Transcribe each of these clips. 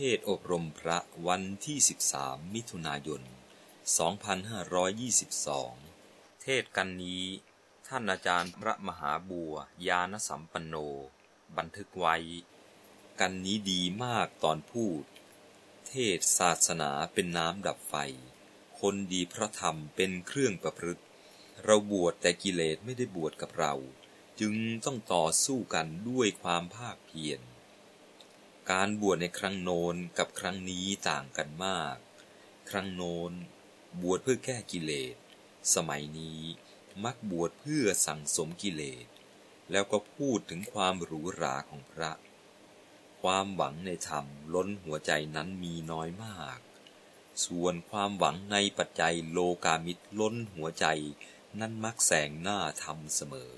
เทศอบรมพระวันที่ 13 มิถุนายน 2522 เทศกันนี้ ท่านอาจารย์พระมหาบัวยานสัมปันโน บันทึกไว้ กันนี้ดีมากตอนพูด เทศศาสนาเป็นน้ำดับไฟ คนดีพระธรรมเป็นเครื่องประพฤติ เราบวชแต่กิเลสไม่ได้บวชกับเรา จึงต้องต่อสู้กันด้วยความภาคเพียร การบวชในครั้งโน้นกับครั้งนี้ต่างกันมาก ครั้งโน้นบวชเพื่อแก้กิเลส สมัยนี้มักบวชเพื่อสั่งสมกิเลส แล้วก็พูดถึงความหรูหราของพระ ความหวังในธรรมล้นหัวใจนั้นมีน้อยมาก ส่วนความหวังในปัจจัยโลกามิตรล้นหัวใจนั้นมักแสงหน้าธรรมเสมอ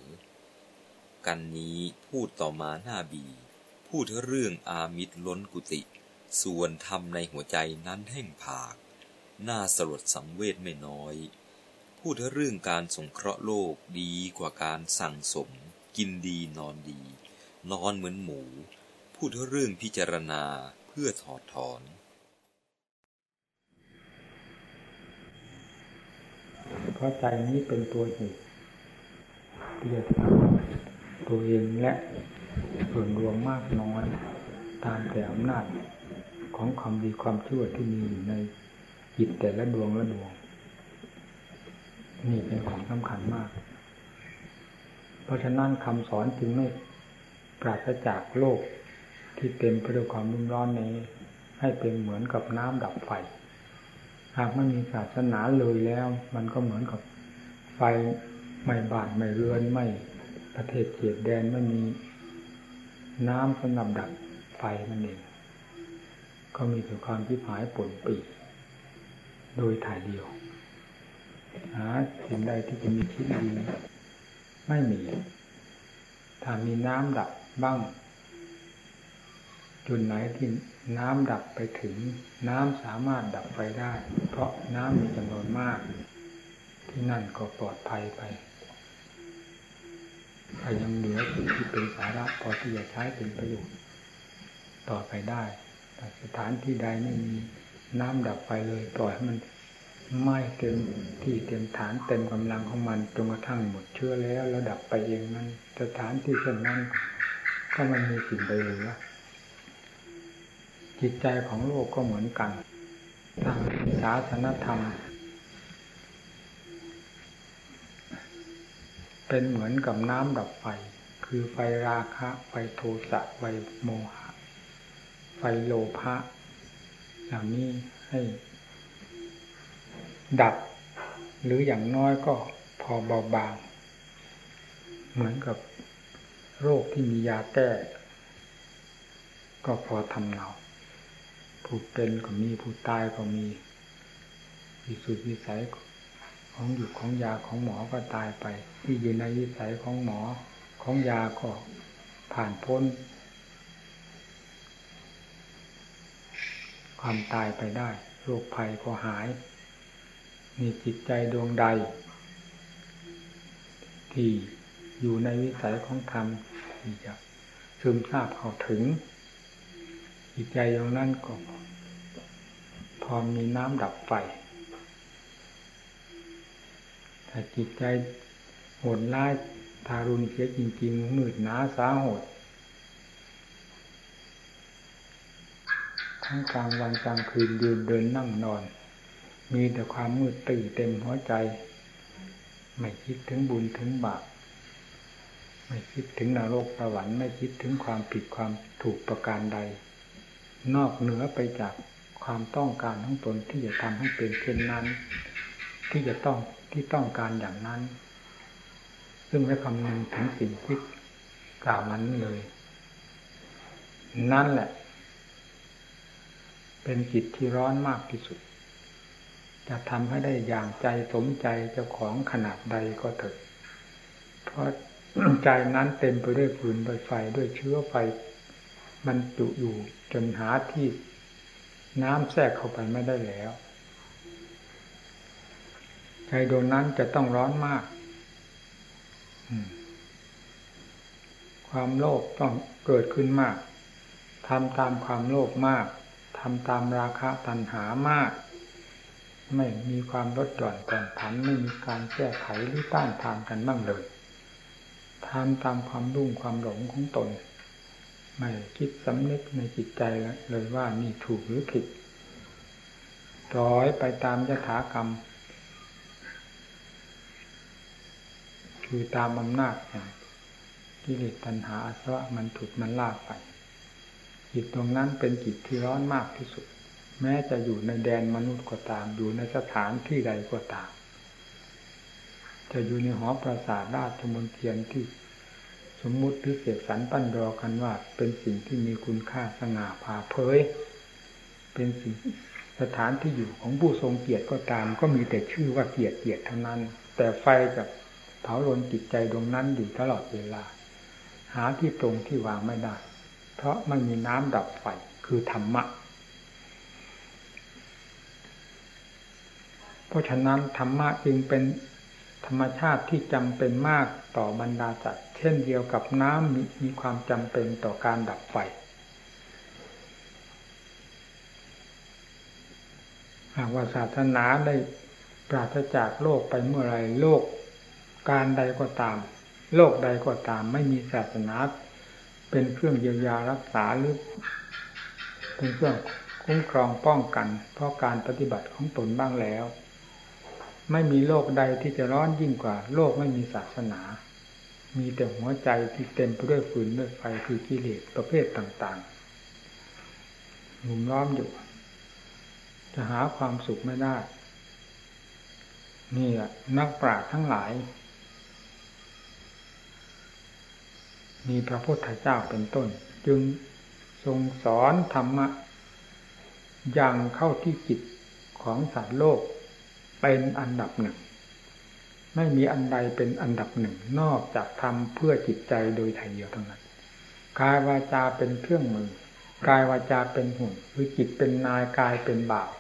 กันนี้พูดต่อมาหน้าบี พูดเรื่องอามิตรล้นกุติส่วนธรรมในหัวใจนั้นแห้งผาก น่าสลดสังเวชไม่น้อย พูดเรื่องการสงเคราะห์โลกดีกว่าการสั่งสม กินดีนอนดี นอนเหมือนหมู พูดเรื่องพิจารณาเพื่อถอดถอนเพราะใจนี้เป็นตัวเหตุที่จะทำตัวเองและ ส่วนรวมมากน้อยตามแต่อำนาจของความดีความชั่วที่มีอยู่ในจิตแต่ละดวงละดวง นี่เป็นของสำคัญมาก เพราะฉะนั้นคำสอนจึงไม่ปราศจากโลกที่เต็มไปด้วยความรุ่มร้อนนี้ ให้เป็นเหมือนกับน้ำดับไฟ หากไม่มีศาสนาเลยแล้ว มันก็เหมือนกับไฟไม่บานไม่เรือนไม่ประเทศเขียดแดนไม่มี น้ำสำหรับดับไฟนั่นเอง ก็มีแต่ความพิพายปนปีโดยถ่ายเดียวหาสิ่งใดที่จะมีชีวิตดีไม่มี ถ้ามีน้ำดับบ้างจุดไหนที่น้ำดับไปถึง น้ำสามารถดับไฟได้ เพราะน้ำมีจำนวนมาก ที่นั่นก็ปลอดภัยไป ถ้ายังเหลือสิ่งที่เป็นสาระพอที่จะใช้เป็นประโยชน์ต่อไปได้แต่สถานที่ใดไม่มีน้ำดับไฟเลยปล่อยให้มันไหม้เต็มที่เต็มฐานเต็มกำลังของมันจนกระทั่งหมดเชื้อแล้วแล้วดับไปเองนั้นสถานที่เช่นนั้นก็มันมีสิ่งใดเหลือจิตใจของโลกก็เหมือนกันทางศาสนธรรม เป็นเหมือนกับน้ำดับไฟ คือไฟราคะ ไฟโทสะ ไฟโมหะ ไฟโลภะเหล่านี้ให้ดับ หรืออย่างน้อยก็พอเบาบาง เหมือนกับโรคที่มียาแก้ ก็พอทำเนาผู้เป็นก็มีผู้ตายก็มีวิสุทธิวิสัย ของอยู่ของยาของหมอก็ตายไป ที่อยู่ในวิสัยของหมอของยาก็ผ่านพ้น ความตายไปได้ โรคภัยก็หาย มีจิตใจดวงใด ที่อยู่ในวิสัยของธรรมที่จะซึมซาบเข้าถึง จิตใจอย่างนั้นก็พอมีน้ำดับไฟ แต่จิตใจโหดร้ายทารุณเสียจริง ๆ มืดหนาสาหดทั้งกลางวันกลางคืนยืนเดินนั่งนอน มีแต่ความมืดตื่นเต็มหัวใจ ไม่คิดถึงบุญถึงบาปไม่คิดถึงนรกสวรรค์ไม่คิดถึงความผิดความถูกประการใด นอกเหนือไปจากความต้องการของตนที่จะทำให้เป็นเช่นนั้น ที่จะต้อง ที่ต้องการอย่างนั้น ซึ่งไม่คำนึงถึงสิ่งที่กล่าวนั้นเลย นั่นแหละ เป็นจิตที่ร้อนมากที่สุด จะทำให้ได้อย่างใจสมใจเจ้าของขนาดใดก็เถิดเพราะใจนั้นเต็มไปด้วยฟืนด้วยไฟด้วยเชื้อไฟ มันจุอยู่จนหาที่น้ำแทรกเข้าไปไม่ได้แล้ว ใจดวงนั้นจะต้องร้อนมาก ความโลภต้องเกิดขึ้นมากทำตามความโลภมากทำตามราคะตัณหามาก ไม่มีความลดหย่อนก่อนผันไม่มีการแก้ไขหรือต้านทานกันบ้างเลยทำตามความรุ่งความหลงของตน ไม่คิดสำนึกในจิตใจเลยว่านี่ถูกหรือผิดร้อยไปตามยถากรรม คือตามอำนาจแห่งกิเลสตัณหาอาสวะมันถูกมันลากไปจิตตรงนั้นเป็นจิตที่ร้อนมากที่สุด แม้จะอยู่ในแดนมนุษย์ก็ตาม อยู่ในสถานที่ใดก็ตาม จะอยู่ในหอปราสาทราชมนเทียนที่สมมุติพิเศษสันปั้นรอกันว่า เป็นสิ่งที่มีคุณค่าสง่าผ่าเผย เป็นสิ่งสถานที่อยู่ของผู้ทรงเกียรติก็ตาม ก็มีแต่ชื่อว่าเกียรติเกียรติเท่านั้น แต่ไฟจะ เผาลนจิตใจดวงนั้นอยู่ตลอดเวลา หาที่ตรงที่วางไม่ได้ เพราะไม่มีน้ำดับไฟคือธรรมะ เพราะฉะนั้นธรรมะจึงเป็นธรรมชาติที่จำเป็นมากต่อบรรดาจัตเช่นเดียวกับน้ำมีมีความจำเป็นต่อการดับไฟหากว่าศาสนาได้ปราศจากโลกไปเมื่อไรโลก การใดก็ตาม โลกใดก็ตาม ไม่มีศาสนา เป็นเครื่องเยียวยารักษาหรือเป็นเครื่องคุ้มครองป้องกัน เพราะการปฏิบัติของตนบ้างแล้ว ไม่มีโลกใดที่จะร้อนยิ่งกว่า โลกไม่มีศาสนา มีแต่หัวใจที่เต็มไปด้วยฟืนด้วยไฟคือกิเลสประเภทต่างๆหนุมล้อมอยู่ จะหาความสุขไม่ได้ นี่แหละนักปราชญ์ทั้งหลาย มีพระพุทธเจ้าเป็นต้น จึงทรงสอนธรรมะอย่างเข้าที่จิตของสัตว์โลกเป็นอันดับหนึ่ง ไม่มีอันใดเป็นอันดับหนึ่ง นอกจากทำเพื่อจิตใจโดยถ่เดียวเท่านั้นกายวาจาเป็นเครื่องมือกายวาจาเป็นหุ่นคือจิตเป็นนายกายเป็นบ่าว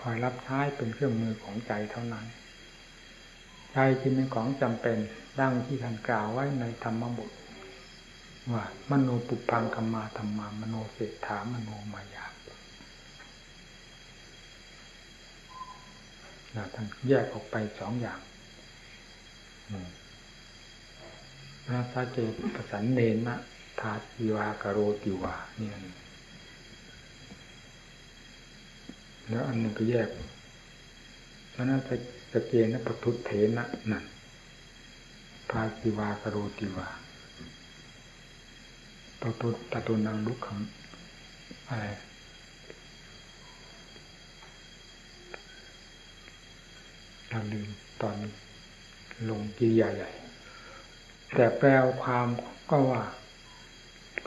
คอยรับใช้เป็นเครื่องมือของใจเท่านั้น ใจที่เป็นของจำเป็นดังที่ท่านกล่าวไว้ในธรรมบทว่ามโนปุพังกรรมาธรรมามโนเศรษฐามโนมายาท่านแยกออกไปสองอย่างพระาเจประสันเนนะทาติวากโรติวานี่นแล้วอันหนึ่งก็แยกเพราะนั้น สเกนะปทุเถนะนั่นพาติวากโรติวาปตุตตุนังลุกขังอะไรเราลืมตอนลงกิริยาใหญ่ แต่แปลความก็ว่า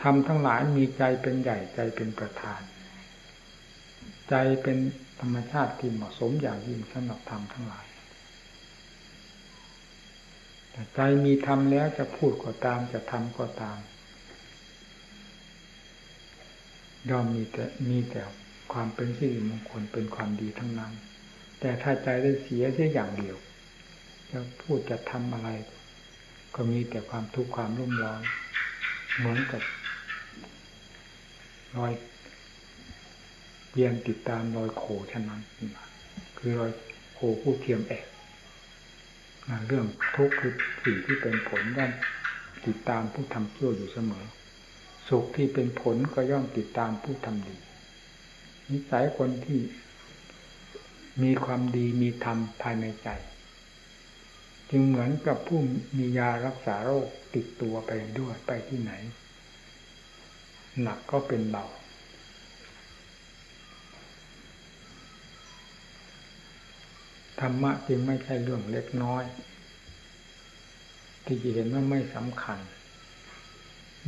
ทำทั้งหลายมีใจเป็นใหญ่ใจเป็นประธาน ใจเป็นธรรมชาติที่เหมาะสมอย่างยิ่งสำหรับธรรมทั้งหลาย ใจมีธรรมแล้วจะพูดก็ตามจะทำก็ตามย่อมมีแต่มีแต่ความเป็นสิริมงคลเป็นความดีทั้งนั้น แต่ถ้าใจได้เสียเสียอย่างเดียว จะพูดจะทำอะไร ก็มีแต่ความทุกข์ความรุ่มร้อน เหมือนกับรอยเพียงติดตามรอยโขเท่านั้น คือรอยโขผู้เทียมแอก เรื่องทุกข์คือสิ่งที่เป็นผลย่อมติดตามผู้ทำชั่วอยู่เสมอ สุขที่เป็นผลก็ย่อมติดตามผู้ทำดี นิสัยคนที่มีความดีมีธรรมภายในใจ จึงเหมือนกับผู้มียารักษาโรคติดตัวไปด้วยไปที่ไหน หนักก็เป็นเบา ธรรมะจึงไม่ใช่เรื่องเล็กน้อย ที่จะเห็นว่าไม่สำคัญ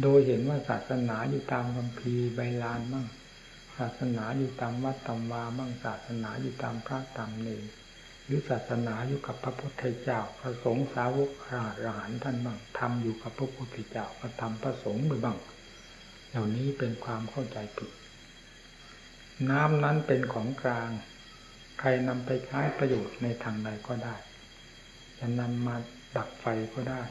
โดยเห็นว่าศาสนาอยู่ตามคำพีใบลานมั่งศาสนาอยู่ตามวัดตำวามั่งศาสนาอยู่ตามพระตามเนรหรือศาสนาอยู่กับพระพุทธเจ้าพระสงฆ์สาวกระอรหันท่านบ้างทำอยู่กับพระพุทธเจ้าพระธรรมพระสงฆ์บ้าง เหล่านี้เป็นความเข้าใจผิดน้ำนั้นเป็นของกลาง ใครนำไปใช้ประโยชน์ในทางใดก็ได้ จะนำมาดับไฟก็ได้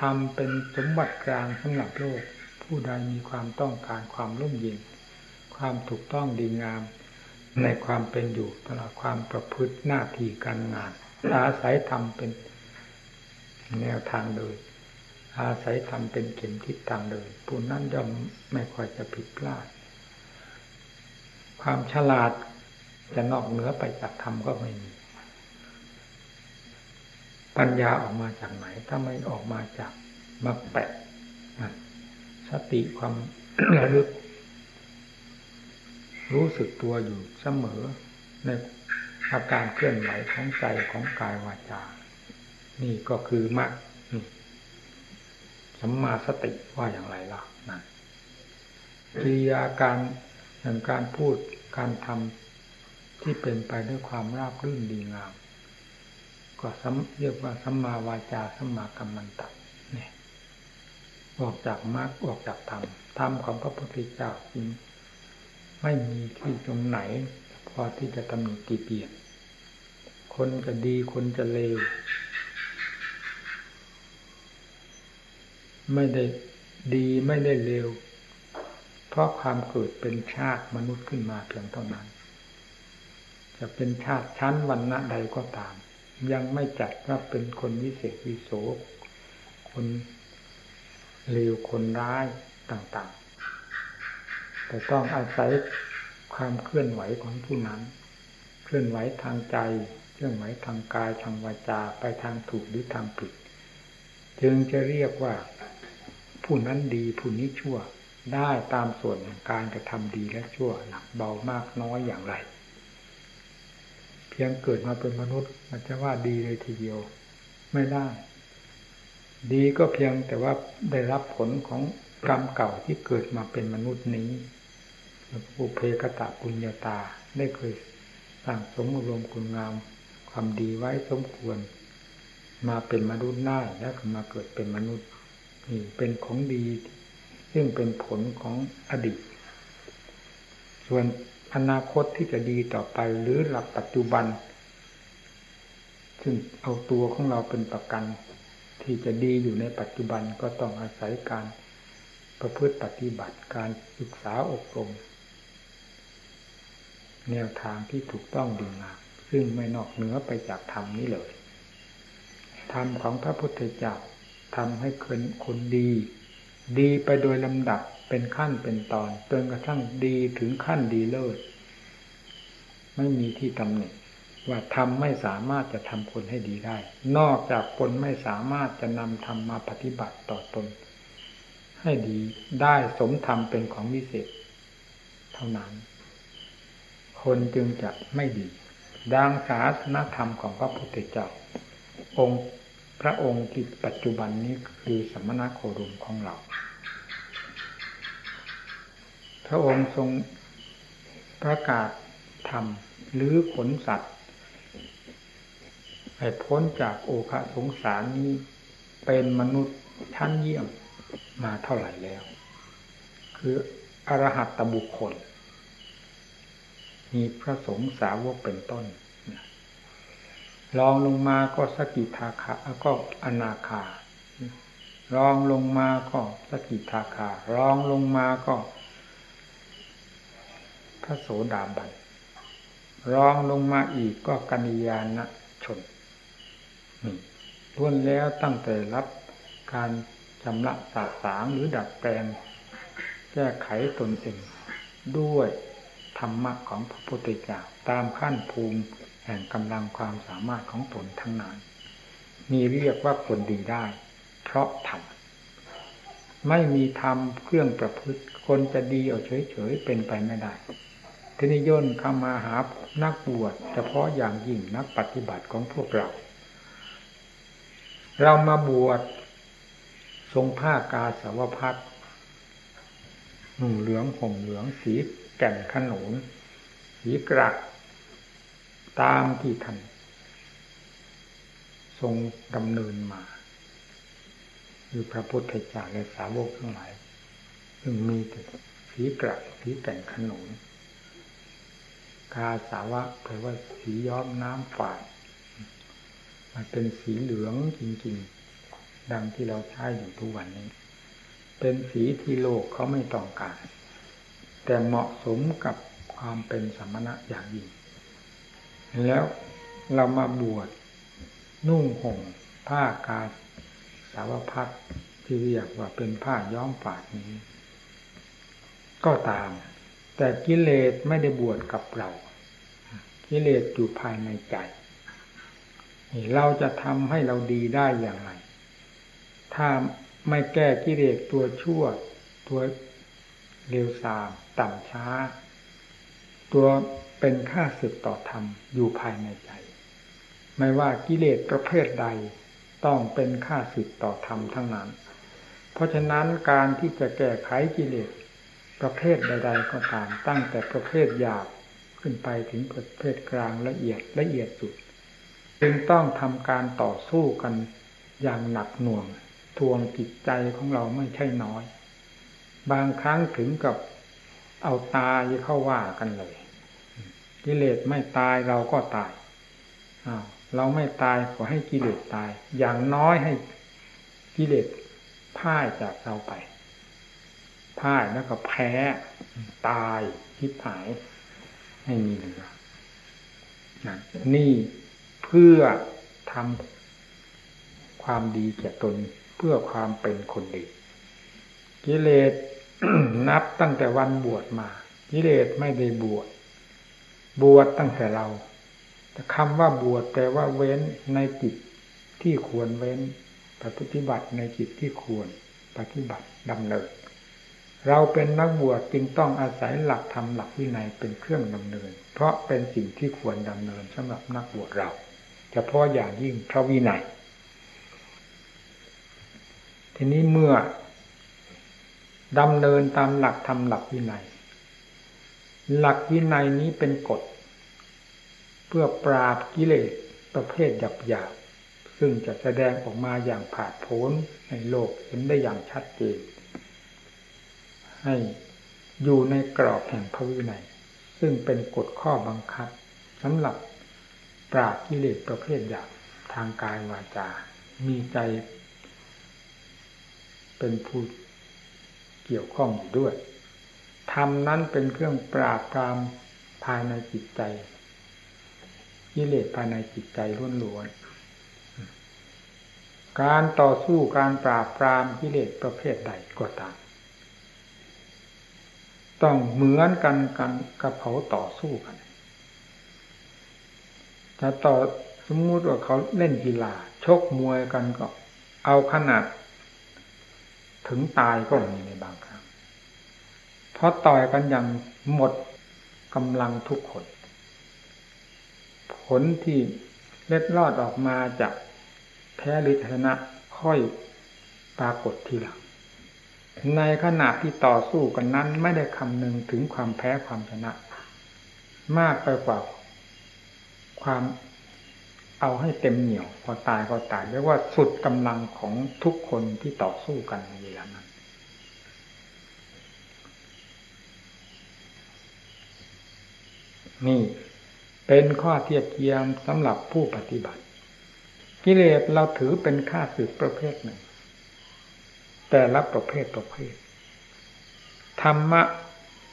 ทำเป็นสมบัติกลางสำหรับโลก ผู้ใดมีความต้องการความร่มเย็น ความถูกต้องดีงาม ในความเป็นอยู่ตลอดความประพฤติหน้าที่การงาน อาศัยธรรมเป็นแนวทางเดินอาศัยธรรมเป็นเข็มทิศทางเดินผู้นั้นย่อมไม่ค่อยจะผิดพลาด ความฉลาด จะนอกเหนือไปจากธรรมก็ไม่มี ปัญญาออกมาจากไหน ถ้าไม่ออกมาจากมรรคแปดสติความระลึก รู้สึกตัวอยู่เสมอในอาการเคลื่อนไหวของใจของกายวาจา นี่ก็คือมรรคสัมมาสติว่าอย่างไรล่ะนั่นกิริยาการอย่างการพูดการทำ ที่เป็นไปด้วยความราบรื่นดีงาม ก็เรียกว่าสัมมาวาจาสัมมากัมมันตะเนี่ยออกจากมรรคออกจากธรรมธรรมของพระพุทธเจ้าจริงไม่มีที่ตรงไหน พอที่จะตำหนิตีเปลี่ยนคนจะดีคนจะเลว ไม่ได้ดีไม่ได้เลวเพราะความเกิดเป็นชาติมนุษย์ขึ้นมาเพียงเท่านั้น จะเป็นชาติชั้นวันณะใดก็ตาม ยังไม่จัดว่าเป็นคนวิเศษวิโสคนเลวคนร้ายต่างๆ แต่ต้องอาศัยความเคลื่อนไหวของผู้นั้น เคลื่อนไหวทางใจ เคลื่อนไหวทางกายทางวาจาไปทางถูกหรือทางผิด จึงจะเรียกว่าผู้นั้นดีผู้นี้ชั่วได้ตามส่วนของการกระทำดีและชั่วหนักเบามากน้อยอย่างไร พียงเกิดมาเป็นมนุษย์มันจะว่าดีเลยทีเดียว ไม่ได้ ดีก็เพียงแต่ว่าได้รับผลของกรรมเก่าที่เกิดมาเป็นมนุษย์นี้อุเพกตะปุญญาตาได้เคยสั่งสมรวมคุณงาม ความดีไว้สมควร มาเป็นมนุษย์ได้แล้วมาเกิดเป็นมนุษย์นี่เป็นของดี ซึ่งเป็นผลของอดีต ส่วน อนาคตที่จะดีต่อไปหรือหลักปัจจุบัน ซึ่งเอาตัวของเราเป็นประกัน ที่จะดีอยู่ในปัจจุบันก็ต้องอาศัยการประพฤติปฏิบัติการศึกษาอบรม แนวทางที่ถูกต้องดีงามซึ่งไม่นอกเหนือไปจากธรรมนี้เลย ธรรมของพระพุทธเจ้าทำให้คนคนดี ดีไปโดยลำดับ เป็นขั้นเป็นตอนจนกระทั่งดีถึงขั้นดีเลิศไม่มีที่ตำหนิว่าทำไม่สามารถจะทำคนให้ดีได้ นอกจากคนไม่สามารถจะนำธรรมมาปฏิบัติต่อตน ให้ดีได้สมธรรมเป็นของวิเศษ เท่านั้น คนจึงจะไม่ดี ดังศาสนธรรมของพระพุทธเจ้าองค์พระองค์ที่ปัจจุบันนี้คือสมณโคดมของเรา พระองค์ทรงประกาศธรรมหรือขนสัตว์ ให้พ้นจากโอคะสงสารนี้เป็นมนุษย์ชั้นเยี่ยมมาเท่าไหร่แล้ว คืออรหัตตบุคคล มีพระสงฆ์สาวกเป็นต้นรองลงมาก็สกิทาคาก็อนาคารองลงมาก็สกิทาคารองลงมาก็ ระโสดาบันรองลงมาอีกก็กัญญาณชนล้วนแล้วตั้งแต่รับการชำระสาสางหรือดัดแปลง แก้ไขตนเอง ด้วยธรรมะของพระพุทธเจ้าตามขั้นภูมิแห่งกำลังความสามารถของตนทั้งนั้นมีเรียกว่าคนดีได้ เพราะทำไม่มีธรรมเครื่องประพฤติ คนจะดีเอาเฉยๆเป็นไปไม่ได้ ทีนี้ย่นเข้ามาหานักบวชเฉพาะอย่างยิ่งนักปฏิบัติของพวกเรา เรามาบวชทรงผ้ากาสาวพัดหนุ่มเหลืองห่มเหลืองสีแก่นขนุนสีกระตามที่ท่านทรงดำเนินมาคือพระพุทธเจ้าและสาวกทั้งหลาย ซึ่งมีแต่สีกระสีแต่งขนม กาสาวะแปลว่าสีย้อมน้ำฝาด มันเป็นสีเหลืองจริงๆ ดังที่เราใช้อยู่ทุกวันนี้ เป็นสีที่โลกเขาไม่ต้องการ แต่เหมาะสมกับความเป็นสมณะอย่างยิ่ง แล้วเรามาบวชนุ่งห่มผ้ากาสาวพัดที่เรียกว่าเป็นผ้าย้อมฝาดนี้ ก็ตาม แต่กิเลสไม่ได้บวชกับเรา กิเลสอยู่ภายในใจเราจะทำให้เราดีได้อย่างไร ถ้าไม่แก้กิเลสตัวชั่ว ตัวเร็วสามต่ำช้า ตัวเป็นค่าสึกต่อธรรมอยู่ภายในใจ ไม่ว่ากิเลสประเภทใดต้องเป็นค่าสึกต่อธรรมทั้งนั้น เพราะฉะนั้นการที่จะแก้ไขกิเลส ประเภทใด ๆ ก็ตามตั้งแต่ประเภทหยาบขึ้นไปถึงประเภทกลางละเอียดละเอียดสุด จึงต้องทำการต่อสู้กันอย่างหนักหน่วง ทวงจิตใจของเราไม่ใช่น้อย บางครั้งถึงกับเอาตายเข้าว่ากันเลยกิเลสไม่ตายเราก็ตายเราไม่ตายขอให้กิเลสตาย อย่างน้อยให้กิเลสพ่ายจากเราไป พ่ายแล้วก็แพ้ ตายคิดหายให้มีเหลือนี่เพื่อทำความดีแก่ตนเพื่อความเป็นคนดี กิเลสนับตั้งแต่วันบวชมา กิเลสไม่ได้บวชบวชตั้งแต่เรา แต่คำว่าบวชแปลว่าเว้นในจิตที่ควรเว้นปฏิบัติในจิตที่ควรปฏิบัติดำเนิน เราเป็นนักบวชจึงต้องอาศัยหลักธรรมหลักวินัยเป็นเครื่องดำเนิน เพราะเป็นสิ่งที่ควรดำเนินสำหรับนักบวชเราเฉพาะอย่างยิ่งพระวินัย ทีนี้เมื่อดำเนินตามหลักธรรมหลักวินัย หลักวินัยนี้เป็นกฎ เพื่อปราบกิเลสประเภทหยาบๆซึ่งจะแสดงออกมาอย่างผาดโผนในโลกเห็นได้อย่างชัดเจน ให้อยู่ในกรอบแห่งพระวินัยซึ่งเป็นกฎข้อบังคับสำหรับปราบกิเลสประเภทหยาบทางกายวาจา มีใจ เป็นผู้เกี่ยวข้องอยู่ด้วยธรรมนั้นเป็นเครื่องปราบปรามภายในจิตใจกิเลสภายในจิตใจล้วนๆการต่อสู้การปราบปรามกิเลสประเภทใดก็ตาม ต้องเหมือนกันกันกับเขาต่อสู้กันถ้าต่อสมมุติว่าเขาเล่นกีฬาชกมวยกันก็ เอาขนาด ถึงตายก็มีในบางครั้งเพราะต่อยกันอย่างหมดกำลังทุกคน ผลที่เล็ดลอดออกมาจากแพ้หรือชนะค่อยปรากฏทีหลัง ในขณะที่ต่อสู้กันนั้นไม่ได้คำนึงถึงความแพ้ความชนะ มากไปกว่า ความเอาให้เต็มเหนียว พอตายก็ตายเรียกว่าสุดกำลังของทุกคนที่ต่อสู้กันในเวลานั้นนี่เป็นข้อเทียบเทียมสำหรับผู้ปฏิบัติ กิเลสเราถือเป็นค่าสึกประเภทหนึ่ง แต่ละประเภทประเภท ธรรมะ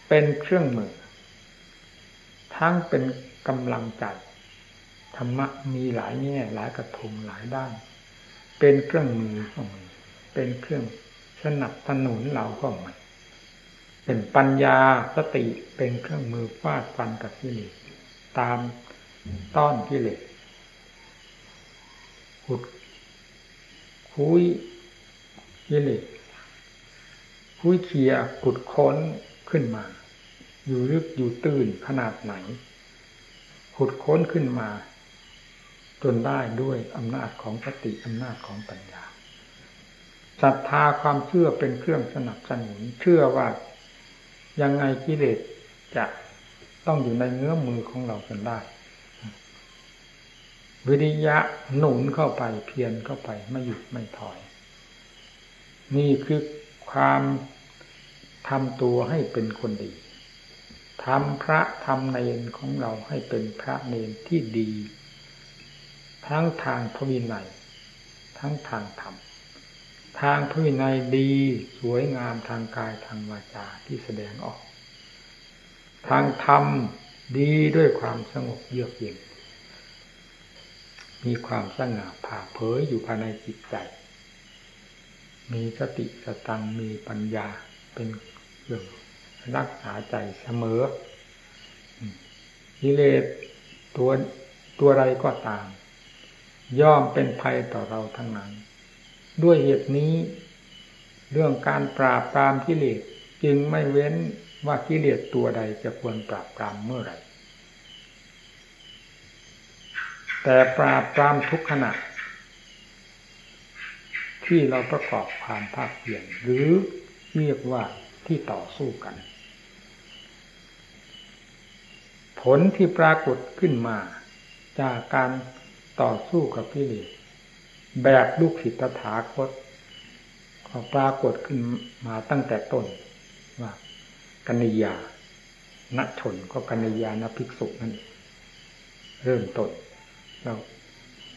เป็นเครื่องมือ ทั้งเป็นกำลังใจ ธรรมะมีหลายแง่หลายกระทงหลายด้าน เป็นเครื่องมือของมันเป็นเครื่องสนับสนุนเราก็มันเป็นปัญญาสติเป็นเครื่องมือฟาดฟันกับกิเลสตามต้อนกิเลสขุดคุย กิเลสคุยเคียขุดค้นขึ้นมา อยู่ลึกอยู่ตื่นขนาดไหน ขุดค้นขึ้นมา จนได้ด้วยอำนาจของสติอำนาจของปัญญาศรัทธาความเชื่อเป็นเครื่องสนับสนุน เชื่อว่ายังไงกิเลสจะต้องอยู่ในเงื้อมือของเราจนได้ วิริยะหนุนเข้าไปเพียรเข้าไปไม่หยุดไม่ถอย นี่คือความทำตัวให้เป็นคนดีทำพระทำเนรของเราให้เป็นพระเนรที่ดี ทั้งทางพระวินัยทั้งทางธรรมทางพระวินัยดีสวยงามทางกายทางวาจาที่แสดงออก ทางธรรมดีด้วยความสงบเยือกเย็นมีความสง่าผ่าเผยอยู่ภายในจิตใจ มีสติสตังมีปัญญาเป็นเครื่องรักษาใจเสมอกิเลสตัวตัวใดก็ตาม ย่อมเป็นภัยต่อเราทั้งนั้น ด้วยเหตุนี้ เรื่องการปราบปรามกิเลสจึงไม่เว้นว่ากิเลสตัวใดจะควรปราบปรามเมื่อไหร่แต่ปราบปรามทุกขณะ ที่เราประกอบความภาคเพียรหรือเรียกว่าที่ต่อสู้กัน ผลที่ปรากฏขึ้นมา จากการต่อสู้กับกิเลสแบบลูกศิษย์ตถาคตก็ปรากฏขึ้นมาตั้งแต่ต้นว่ากัญญาณชนก็กัญญาณภิกษุนั่นเริ่มต้นเรา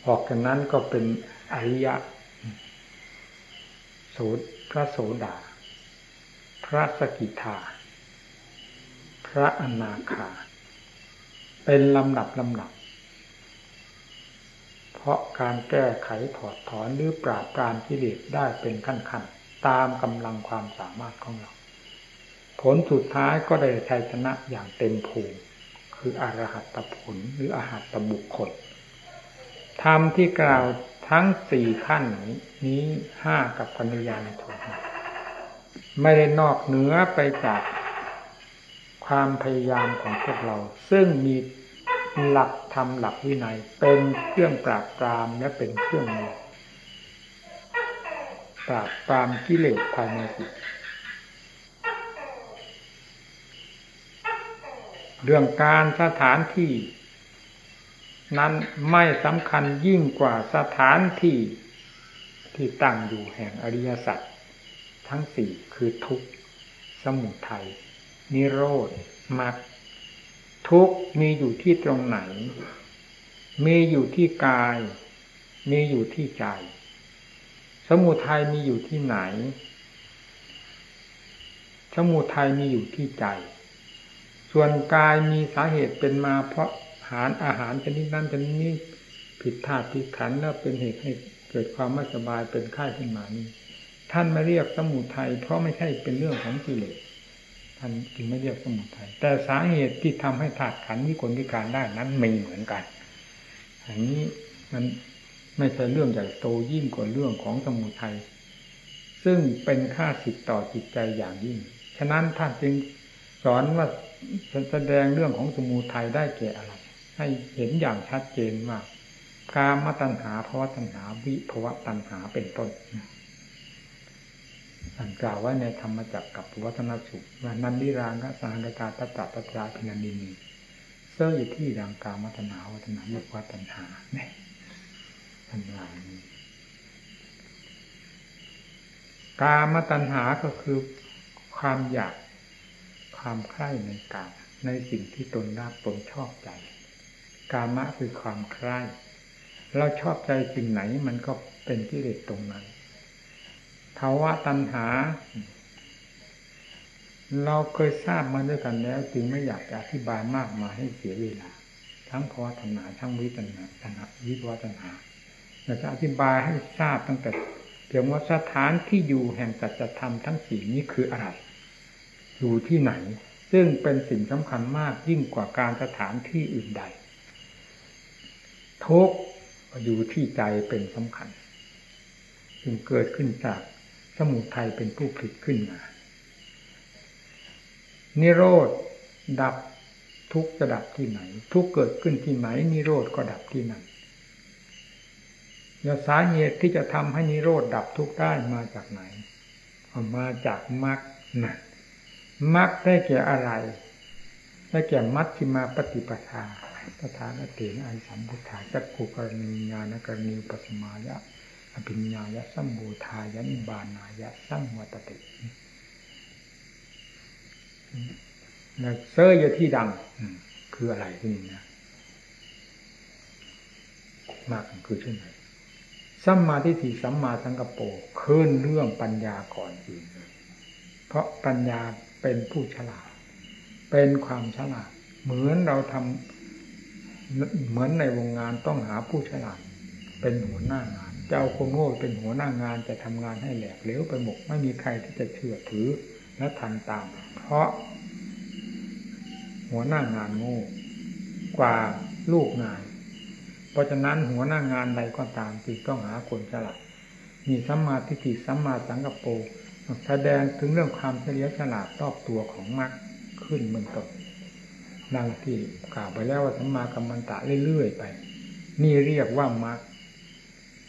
ออกจากนั้นก็เป็นอริยะ โสพระโสดา พระสกิทา พระอนาคา เป็นลำดับลำดับ เพราะการแก้ไขถอดถอนหรือปราบปรามกิเลสได้เป็นขั้นๆ ตามกำลังความสามารถของเรา ผลสุดท้ายก็ได้ชัยชนะอย่างเต็มภูมิคืออรหัตผลหรืออรหัตบุคคลธรรมที่กล่าว ทั้งสี่ขั้นนี้ห้ากับปัญญาในทนไม่ได้นอกเหนือไปจากความพยายามของพวกเรา ซึ่งมีหลักธรรมหลักวินัย เป็นเครื่องปราบปรามและเป็นเครื่องมือปราบปรามกิเลสภายในจิตเรื่องการสถานที่ นั้นไม่สำคัญยิ่งกว่าสถานที่ที่ตั้งอยู่แห่งอริยสัจทั้งสี่คือทุกข์สมุทัยนิโรธมรรคทุกข์มีอยู่ที่ตรงไหน มีอยู่ที่กาย มีอยู่ที่ใจ สมุทัยมีอยู่ที่ไหน สมุทัยมีอยู่ที่ใจ ส่วนกายมีสาเหตุเป็นมาเพราะ หารอาหารชนิดนั้นชนิดนี้ผิดธาตุผิดขันแล้วเป็นเหตุให้เกิดความไม่สบายเป็นไข้ขึ้นมานี้ท่านไม่เรียกสมุทัยเพราะไม่ใช่เป็นเรื่องของกิเลสท่านจึงไม่เรียกสมุทัยแต่สาเหตุที่ทำให้ธาตุขันนี้คนพิการได้นั้นมีเหมือนกันอันนี้มันไม่ใช่เรื่องใหญ่โตยิ่งกว่าเรื่องของสมุทัยซึ่งเป็นค่าสิทธิ์ต่อจิตใจอย่างยิ่ง ฉะนั้นท่านจึงสอนว่าแสดงเรื่องของสมุทัยได้แก่อะไร ให้เห็นอย่างชัดเจนว่ากามตัณหาภาวะตัณหาวิภาวะตัณหาเป็นต้นท่านกล่าวไว้ในธรรมจักรกับวัฒนสุขว่านันดิรางกสานกาตตตะปัจจาพินันดินีเสื้ออยู่ที่ดังกามตัณหาวัฒนาวิภาวะตัณหาเนี่ยท่านว่านี้กามตัณหาก็คือความอยากความใคร่ในกามในสิ่งที่ตนรักตนชอบใจ กามะคือความใคร่เราชอบใจสิ่งไหนมันก็เป็นกิเลสตรงนั้นภาวะตัณหา เราเคยทราบมาด้วยกันแล้ว จึงไม่อยากจะอธิบายมากมาให้เสียเวลา ทั้งภาวะตัณหาทั้งวิตัณหาตัณหาวิภาวะตัณหาเราจะอธิบายให้ทราบตั้งแต่เพียงว่าสถานที่อยู่แห่งจัจธรรมทั้งสี่นี้คืออะไร อยู่ที่ไหน ซึ่งเป็นสิ่งสำคัญมากยิ่งกว่าการสถานที่อื่นใด ทุกอยู่ที่ใจเป็นสำคัญจึงเกิดขึ้นจากสมุทัยเป็นผู้ผลิตขึ้นมา นิโรธดับทุกจะดับที่ไหน ทุกเกิดขึ้นที่ไหน นิโรธก็ดับที่นั่นยาสาเหตุที่จะทำให้นิโรธดับทุกได้มาจากไหนมาจากมรรคนะมักได้แก่อะไร ได้แก่มัชฌิมาปฏิปทา สถานเตนะอิสัมพุทธาจักขุกรณีญาณกรณีปัสมายะอภิญญายะสัมบูทายะนิบานายะสัมวัตตินะเซอร์ยที่ดังคืออะไรที่นี่นะมากคือเช่นไรสัมมาทิฏฐิสัมมาสังกปรขึ้นเรื่องปัญญาก่อนอื่นเพราะปัญญาเป็นผู้ฉลาด เป็นความฉลาด เหมือนเราทำ เหมือนในวงงานต้องหาผู้ฉลาดเป็นหัวหน้างานจะเอาคนโง่เป็นหัวหน้างานจะทำงานให้แหลกเหลวไปหมดไม่มีใครที่จะเชื่อถือและทำตาม เพราะ หัวหน้างานโง่กว่าลูกงาน เพราะฉะนั้นหัวหน้างานใดก็ตามจึงต้องหาคนฉลาดมีสัมมาทิฏฐิสัมมาสังกปรแสดงถึงเรื่องความเฉลียวฉลาดรอบตัวของมรรคขึ้นเมืองต้น ดังที่กล่าวไปแล้วว่าสัมมากัมมันตะเรื่อยๆไป นี่เรียกว่ามรรค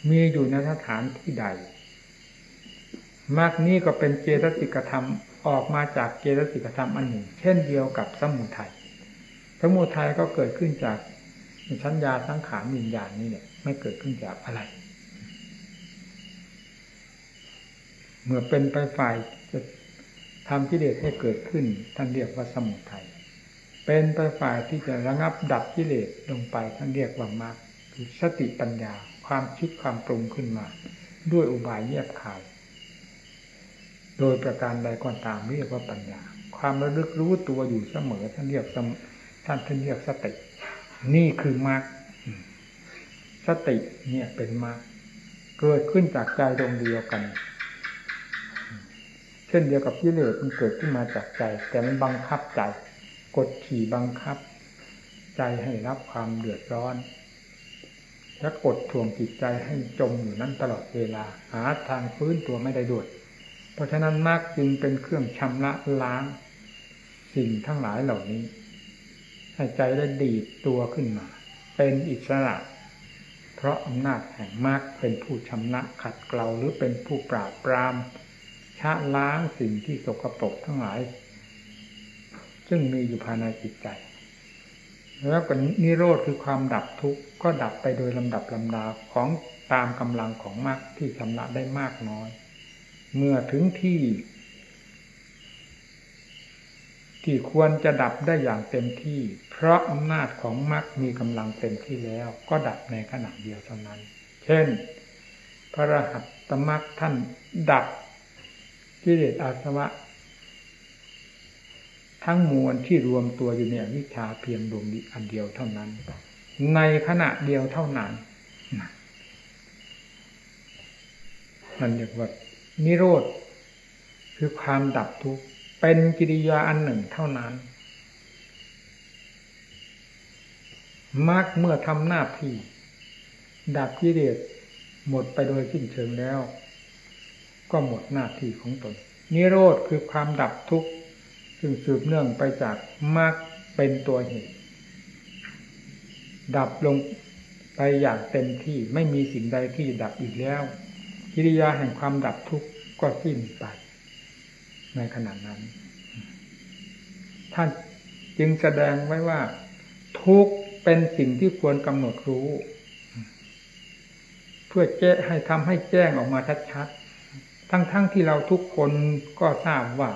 มีอยู่ในสถานที่ใดมรรคนี้ก็เป็นเจตสิกธรรมออกมาจากเจตสิกธรรมอันหนึ่ง เช่นเดียวกับสมุทัยสมุทัยก็เกิดขึ้นจากชั้นยาสังขารวิญญาณนี่เนี่ยไม่เกิดขึ้นจากอะไร เมื่อเป็นไปฝ่ายจะทำกิเลสให้เกิดขึ้นท่านเรียกว่าสมุทัย เป็นไปฝ่ายที่จะระงับดับกิเลสลงไปท่านเรียกว่ามรรคคือสติปัญญาความคิดความปรุงขึ้นมา ด้วยอุบายเยียบขาย โดยประการใดก็ตามเรียกว่าปัญญา ความระลึกรู้ตัวอยู่เสมอท่านเรียกท่านท่านเรียกสติ นี่คือมรรคสติเนี่ยเป็นมรรคเกิดขึ้นจากใจดวงเดียวกัน เช่นเดียวกับกิเลสมันเกิดขึ้นมาจากใจ แต่มันบังคับใจ กดขี่บังคับ ใจให้รับความเดือดร้อน และกดทวงจิตใจให้จมอยู่นั้นตลอดเวลา หาทางฟื้นตัวไม่ได้ด้วย เพราะฉะนั้นมรรคจึงเป็นเครื่องชำระล้าง สิ่งทั้งหลายเหล่านี้ ให้ใจได้ดีดตัวขึ้นมา เป็นอิสระ เพราะอำนาจแห่งมรรคเป็นผู้ชำระขัดเกลาหรือเป็นผู้ปราบปรามชะล้างสิ่งที่สกปรกทั้งหลาย ซึ่งมีอยู่ภายในจิตใจ แล้วก็นิโรธคือความดับทุกข์ก็ดับไปโดยลำดับลำดาของตามกำลังของมรรคที่ชำระได้มากน้อย เมื่อถึงที่ ที่ควรจะดับได้อย่างเต็มที่ เพราะอำนาจของมรรคมีกำลังเต็มที่แล้ว ก็ดับในขณะเดียวเท่านั้น เช่น พระรหัสตมรรคท่านดับกิเลสอาสวะ ทั้งมวลที่รวมตัวอยู่ในวิชาเพียงดวงอันเดียวเท่านั้น ในขณะเดียวเท่านั้นนั่นเรียกว่านิโรธคือความดับทุกข์เป็นกิริยาอันหนึ่งเท่านั้นมรรคเมื่อทำหน้าที่ดับกิเลสหมดไปโดยสิ้นเชิงแล้ว ก็หมดหน้าที่ของตนนิโรธคือความดับทุกข์ ซึ่งสืบเนื่องไปจากมรรคเป็นตัวเหตุ ดับลงไปอย่างเต็มที่ไม่มีสิ่งใดที่จะดับอีกแล้ว กิริยาแห่งความดับทุกข์ก็สิ้นไป ในขณะนั้น ท่านจึงแสดงไว้ว่า ทุกข์เป็นสิ่งที่ควรกำหนดรู้ เพื่อแจ้ให้ทำให้แจ้งออกมาชัดๆทั้งๆทที่เราทุกคนก็ทราบว่า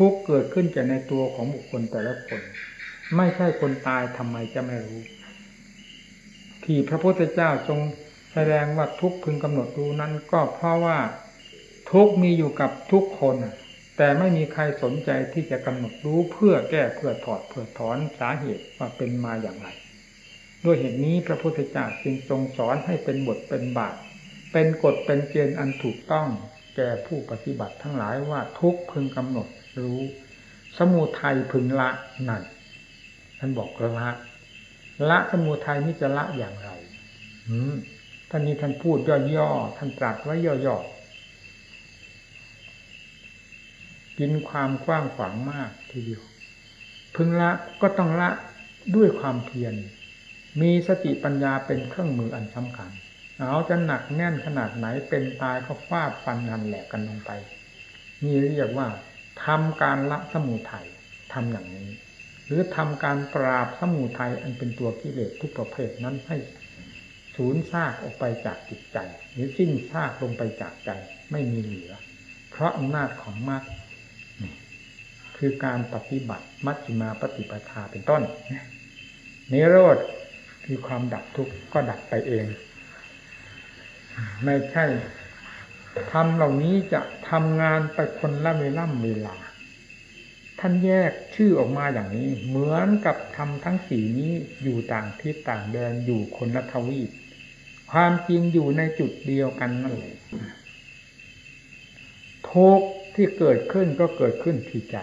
ทุกเกิดขึ้นจากในตัวของบุคคลแต่ละคน ไม่ใช่คนตายทำไมจะไม่รู้ ที่พระพุทธเจ้าทรงแสดงว่าทุกพึงกำหนดรู้นั้น ก็เพราะว่าทุกมีอยู่กับทุกคน แต่ไม่มีใครสนใจที่จะกำหนดรู้เพื่อแก้เพื่อถอดเพื่อถอนสาเหตุว่าเป็นมาอย่างไรด้วยเหตุนี้พระพุทธเจ้าจึงทรงสอนให้เป็นบทเป็นบาทเป็นกฎเป็นเกณฑ์อันถูกต้อง แก่ผู้ปฏิบัติทั้งหลายว่าทุกพึงกำหนดรู้ สมุทัยพึงละนั่นท่านบอกละละสมุทัยนี่จะละอย่างไรอืมท่านนี้ท่านพูดย่อๆท่านตรัสไว้ย่อๆกินความกว้างขวางมากทีเดียว พึงละก็ต้องละด้วยความเพียรมีสติปัญญาเป็นเครื่องมืออันสำคัญ เอาจะหนักแน่นขนาดไหนเป็นตายก็ฟาดฟันงันแหลกกันลงไปนี่เรียกว่าทำการละสมุทัยทำอย่างนี้ หรือทำการปราบสมุทัยอันเป็นตัวกิเลสทุกประเภทนั้นให้สูญซากออกไปจากจิตใจ หรือสิ้นซากลงไปจากใจไม่มีเหลือ เพราะอำนาจของมรรคคือการปฏิบัติมัชฌิมาปฏิปทาเป็นต้นนิโรธคือความดับทุกข์ก็ดับไปเอง ไม่ใช่ทำเหล่านี้จะทำงานไปคนละเวล่ำเวลา ท่านแยกชื่อออกมาอย่างนี้ เหมือนกับทำทั้งสี่นี้อยู่ต่างทิศต่างแดนอยู่คนละทวีปความจริงอยู่ในจุดเดียวกันนั่นแหละทุกที่เกิดขึ้นก็เกิดขึ้นที่ใจ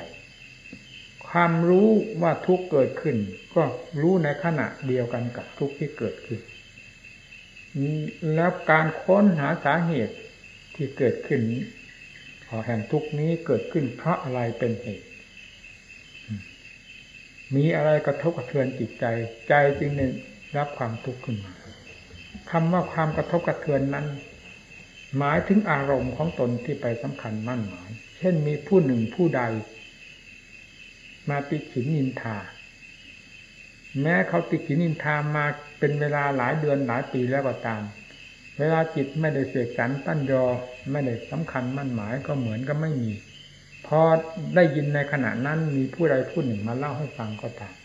ความรู้ว่าทุกเกิดขึ้น ก็รู้ในขณะเดียวกันกับทุกที่เกิดขึ้น แล้วการค้นหาสาเหตุที่เกิดขึ้นขอแห่งทุกนี้เกิดขึ้นเพราะอะไรเป็นเหตุ มีอะไรกระทบกระเทือนจิตใจ ใจจึงได้รับความทุกข์ขึ้นมาคำว่าความกระทบกระเทือนนั้น หมายถึงอารมณ์ของตนที่ไปสำคัญมั่นหมาย เช่นมีผู้หนึ่งผู้ใด มาติขินนินทา แม้เขาติขินนินทามา เป็นเวลาหลายเดือนหลายปีแล้วก็ตาม เวลาจิตไม่ได้เสกสรรตั้นยอไม่ได้สำคัญมั่นหมายก็เหมือนก็ไม่มี พอได้ยินในขณะนั้นมีผู้ใดผู้หนึ่งมาเล่าให้ฟังก็ตาม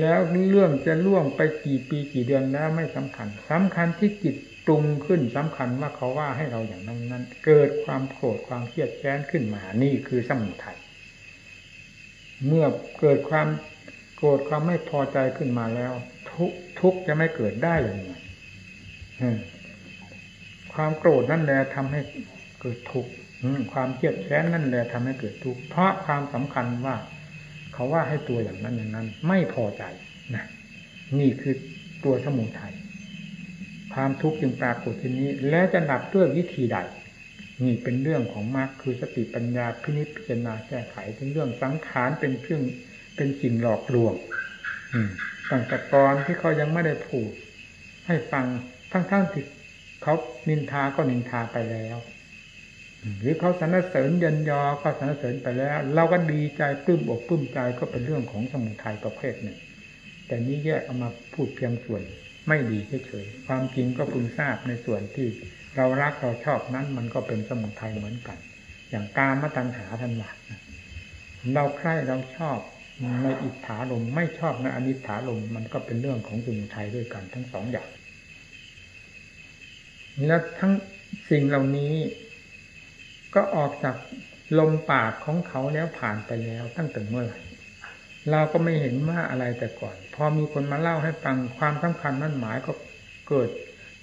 แล้วเรื่องจะล่วงไปกี่ปีกี่เดือนแล้วไม่สำคัญสำคัญที่จิตปรุงขึ้นสำคัญว่าเขาว่าให้เราอย่างนั้นนั้น เกิดความโกรธความเครียดแค้นขึ้นมานี่คือสมุทัยเมื่อเกิดความโกรธความไม่พอใจขึ้นมาแล้ว ทุกทุกจะไม่เกิดได้อย่างไรความโกรธนั่นแหละทำให้เกิดทุกข์ความเครียดแค้นนั่นแหละทำให้เกิดทุกข์เพราะความสำคัญว่า เขาว่าให้ตัวอย่างนั้นอย่างนั้น ไม่พอใจนะนี่คือตัวสมุทัยความทุกข์จึงปรากฏที่นี้ แล้วจะดับด้วยวิธีใดนี่เป็นเรื่องของมรรคคือสติปัญญาพินิจพิจารณาแก้ไขถึงเรื่องสังขารเป็นเครื่องเป็นสิ่งหลอกลวง อืม ตั้งแต่กรที่เขายังไม่ได้พูดให้ฟังทั้งๆที่เขานินทาก็นินทาไปแล้ว หรือเขาสรรเสริญยันยอก็สรรเสริญไปแล้ว เราก็ดีใจปลื้มอกปลื้มใจก็เป็นเรื่องของสมุทัยประเภทหนึ่ง แต่นี้แยกเอามาพูดเพียงส่วนไม่ดีเฉยๆความจริงก็พึงทราบในส่วนที่เรารักเราชอบนั้นมันก็เป็นสมุทัยเหมือนกัน อย่างกามตัณหาทันหลักเราใคร่เราชอบ ในอิทธาลมไม่ชอบในอนิถาลมมันก็เป็นเรื่องของสมุทัยด้วยกันทั้งสองอย่างแล้วทั้งสิ่งเหล่านี้ ก็ออกจากลมปากของเขาแล้วผ่านไปแล้วตั้งแต่เมื่อไหร่เราก็ไม่เห็นว่าอะไรแต่ก่อน พอมีคนมาเล่าให้ฟังความสำคัญนั่นหมายก็เกิด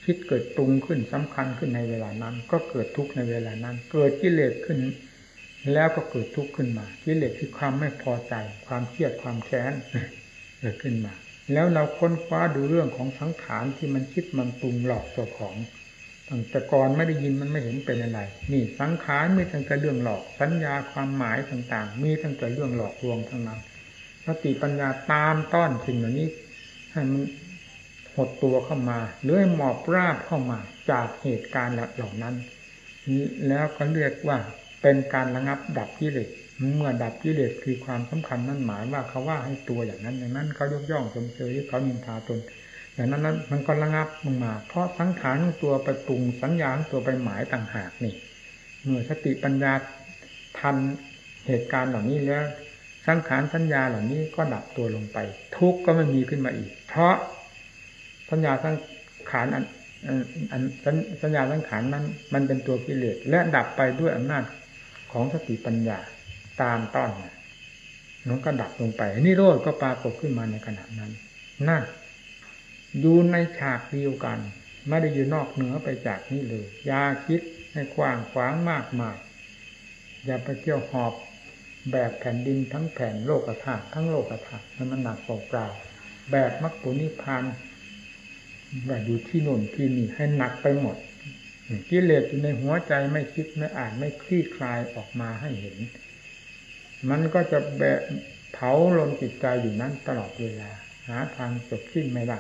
คิดเกิดปรุงขึ้นสำคัญขึ้นในเวลานั้น ก็เกิดทุกข์ในเวลานั้น เกิดกิเลสขึ้น แล้วก็เกิดทุกข์ขึ้นมากิเลสคือความไม่พอใจ ความเครียดความแค้นเกิดขึ้นมา แล้วเราค้นคว้าดูเรื่องของสังขารที่มันคิดมันปรุงหลอกตัวของตั้งแต่ก่อนไม่ได้ยินมันไม่เห็นเป็นอะไร นี่สังขารมีตั้งแต่เรื่องหลอก สัญญาความหมายต่างๆ มีตั้งแต่เรื่องหลอกลวงทั้งนั้นสติปัญญาตามต้อนสิ่งเหล่านี้ให้มันหดตัวเข้ามาเลื่อยหมอบราบเข้ามาจากเหตุการณ์เหล่านั้น แล้วก็เรียกว่า เป็นการระงับดับกิเลสเมื่อดับกิเลสคือความสำคัญนั่นหมายว่าเขาว่าให้ตัวอย่างนั้น อย่างนั้นเขายกย่องชมเชยเขานินทาตนอย่างนั้นนั้นมันก็ระงับลงมา เพราะสังขารตัวไปปรุงสัญญาตัวไปหมายต่างหากนี่เมื่อสติปัญญาทันเหตุการณ์เหล่านี้แล้วสังขารสัญญาเหล่านี้ก็ดับตัวลงไป ทุกก็ไม่มีขึ้นมาอีก เพราะสัญญาสังขารอันสัญญาสังขารนั้น มันเป็นตัวกิเลสและดับไปด้วยอำนาจ ของสติปัญญาตามต้อนนั้นก็ดับลงไปนี่โรดก็ปรากฏขึ้นมาในขณะนั้นนั่นอยู่ในฉากเดียวกัน ไม่ได้อยู่นอกเหนือไปจากนี้เลยอย่าคิดให้กว้างขวางมากมาย อย่าไปเที่ยวหอบแบบแผ่นดินทั้งแผ่นโลกธาตุทั้งโลกธาตุมันหนักเปล่าแบบมรรคผลนิพพานว่าอยู่ที่โน่นที่นี่ให้หนักไปหมด กิเลสอยู่ในหัวใจไม่คิดไม่อ่านไม่คลี่คลายออกมาให้เห็น มันก็จะแบะเผาลมจิตใจอยู่นั้นตลอดเวลา หาทางจบสิ้นไม่ได้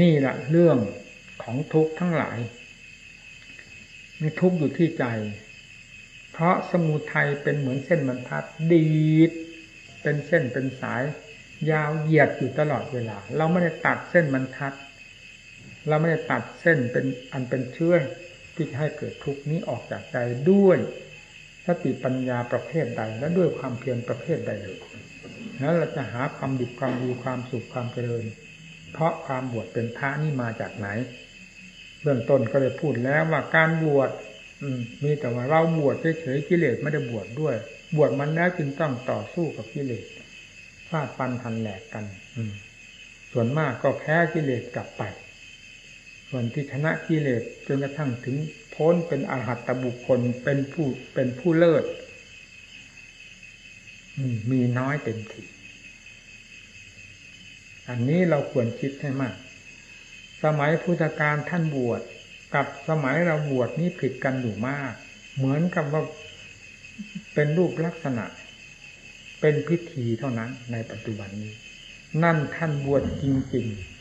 นี่แหละเรื่องของทุกข์ทั้งหลายมีทุกข์อยู่ที่ใจ เพราะสมุทัยเป็นเหมือนเส้นบรรทัดดีดเป็นเส้นเป็นสาย ยาวเหยียดอยู่ตลอดเวลา เราไม่ได้ตัดเส้นบรรทัด เราไม่ได้ตัดเส้นเป็นอันเป็นเชื้อที่ให้เกิดทุกข์นี้ออกจากใจด้วยสติปัญญาประเภทใด และด้วยความเพียรประเภทใดเลยแล้วเราจะหาความดิบความดีความสุขความเจริญ เพราะความบวชเป็นพระนี่มาจากไหน เบื้องต้นก็เลยพูดแล้วว่าการบวชมีแต่ว่าเราบวชเฉยๆกิเลสไม่ได้บวชดด้วย บวชมันแล้วจึงต้องต่อสู้กับกิเลสฟาดฟันทันแหลกกันอืส่วนมากก็แพ้กิเลสกลับไป ส่วนที่ชนะกิเลสจนกระทั่งถึงพ้นเป็นอรหัตตบุคคลเป็นผู้เป็นผู้เลิศมีน้อยเต็มทีอันนี้เราควรคิดให้มาก สมัยพุทธกาลท่านบวชกับสมัยเราบวชนี้ผิดกันอยู่มาก เหมือนกับว่าเป็นรูปลักษณะ เป็นพิธีเท่านั้นในปัจจุบันนี้ นั่นท่านบวชจริงๆ